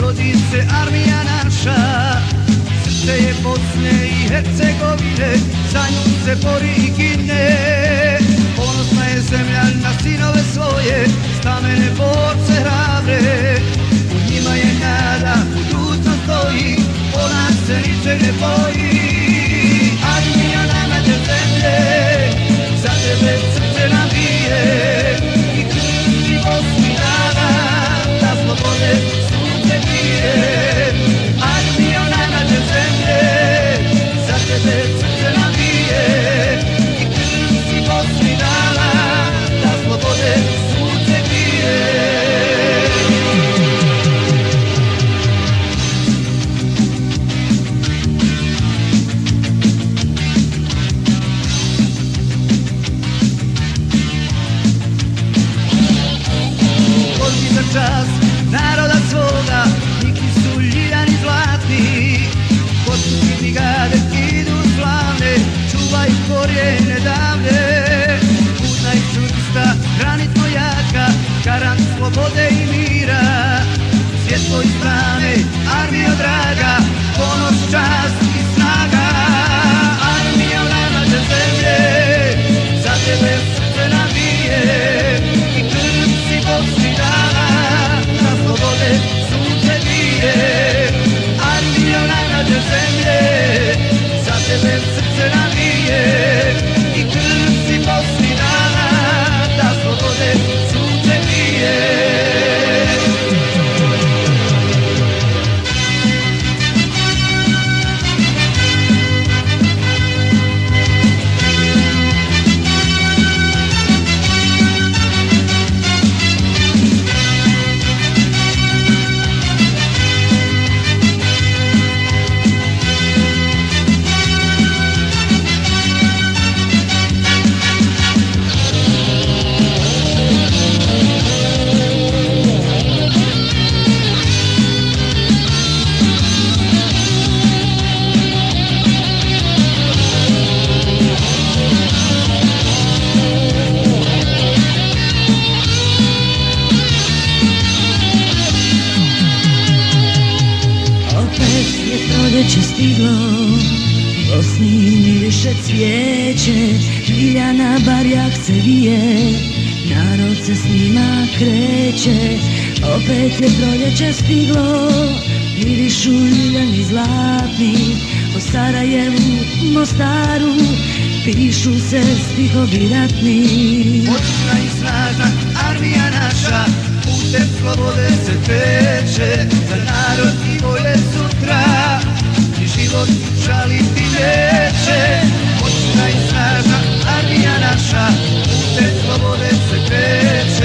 rodi se armija naša Srce je Bosne i Hercegovine, za nju se bori i gine Ponosna je zemlja na sinove svoje, stamene borce hrabre U njima je nada, budućnost stoji, ona se ničeg ne boji naroda svoga Niki su ljiljani zlatni. Potpuci brigade idu slavne Čuvaj korijene davne. Putna i čvrsta, granitno jaka Garant slobode i mira. Svjetlo i strane, armijo draga Ponos, čast i je proljeće stiglo Bosni miriše cvijeće Ljiljana barjak se vije Narod se s njima kreće. Opet je proljeće stiglo Mirišu ljiljani zlatni O Sarajevu, Mostaru Pišu se stihovi ratni. Moćna i snažna armija naša Putem slobode žaliti neće Moćna i snažna armija naša. Putem slobode se kreće